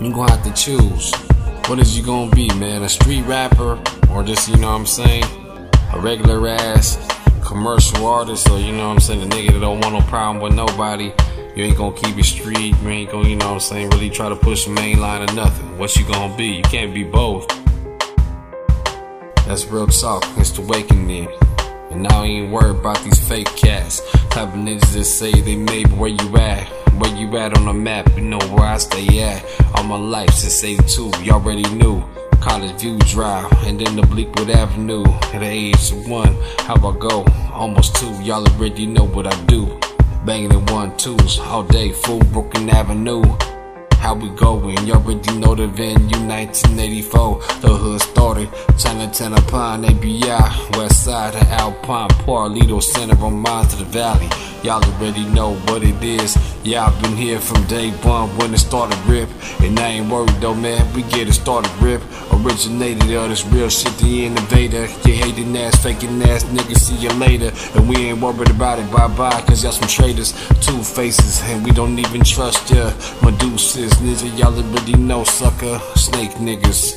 You gonna have to choose. What is you gonna be, man? A street rapper? Or just, you know what I'm saying? A regular ass commercial artist? Or, you know what I'm saying? A nigga that don't want no problem with nobody. You ain't gonna keep it street. You ain't gonna, you know what I'm saying? Really try to push the main line or nothing. What you gonna be? You can't be both. That's real talk. It's the awakening. And now I ain't worried about these fake cats. Type of niggas that say they made, where you at? At on the map? You know where I stay at. All my life since 82, y'all already knew. College View Drive, and then the Bleakwood Avenue. At the age of one, how I go? Almost two, y'all already know what I do. Banging in one twos all day, full Brooklyn Avenue how we going. Y'all already know the venue, 1984. The hood started, Chinatown upon ABI, West Side of Alpine, Lido Center on Mines to the Valley. Y'all already know what it is. Yeah, I've been here from day one when it started rip. And I ain't worried though, man, we get it started rip. Originated all this real shit, the innovator. You hating ass, faking ass niggas, see you later. And we ain't worried about it, bye bye, cause y'all some traitors. Two faces, and we don't even trust ya. Medusa's nigga, y'all already know, sucker. Snake niggas,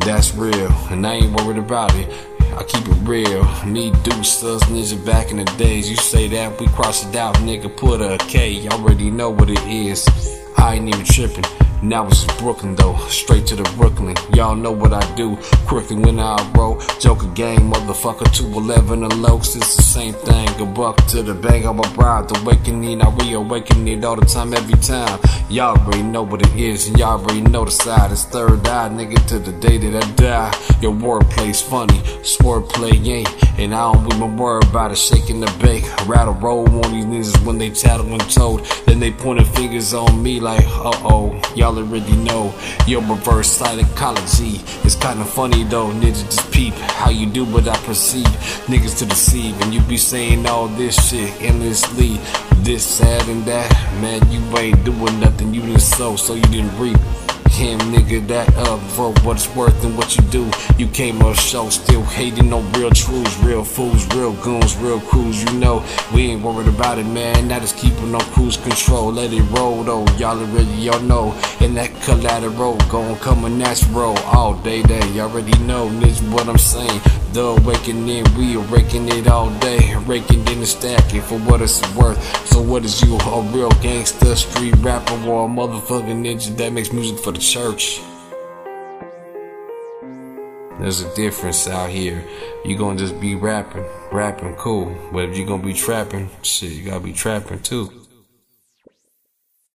that's real, and I ain't worried about it. I keep it real. Me, Deuces, nigga, back in the days. You say that, we cross it out, nigga. Put a K, y'all already know what it is. I ain't even tripping. Now it's Brooklyn though, straight to the Brooklyn. Y'all know what I do. Quickly when I roll, Joker gang, motherfucker 211 and lows. It's the same thing. A buck to the bang of my bride. Awakening, I reawaken it all the time, every time. Y'all already know what it is, and y'all already know the side. It's third eye, nigga, to the day that I die. Your wordplay's funny, swordplay ain't. And I don't even worry about it, shaking the bake. Rattle roll on these niggas when they tattle and told. Then they pointing fingers on me like, uh oh, y'all already know. Your reverse psychology. It's kinda funny though, niggas just peep how you do what I perceive. Niggas to deceive, and you be saying all this shit endlessly. This, sad, and that. Man, you ain't doing nothing, you didn't sow, so you didn't reap him, nigga, that up for what it's worth and what you do. You came on show, still hating on real truths, real fools, real goons, real crews. You know, we ain't worried about it, man. That is keeping on cruise control. Let it roll, though. Y'all already, y'all know. And that collateral, gon' come a natural all day, day. Y'all already know, nigga, what I'm saying. The awakening, we are raking it all day, raking in the stacking for what it's worth. So what is you, a real gangster, street rapper, or a motherfucking ninja that makes music for the church? There's a difference out here. You gonna just be rapping, rapping cool. But if you gonna be trapping, shit, you gotta be trapping too.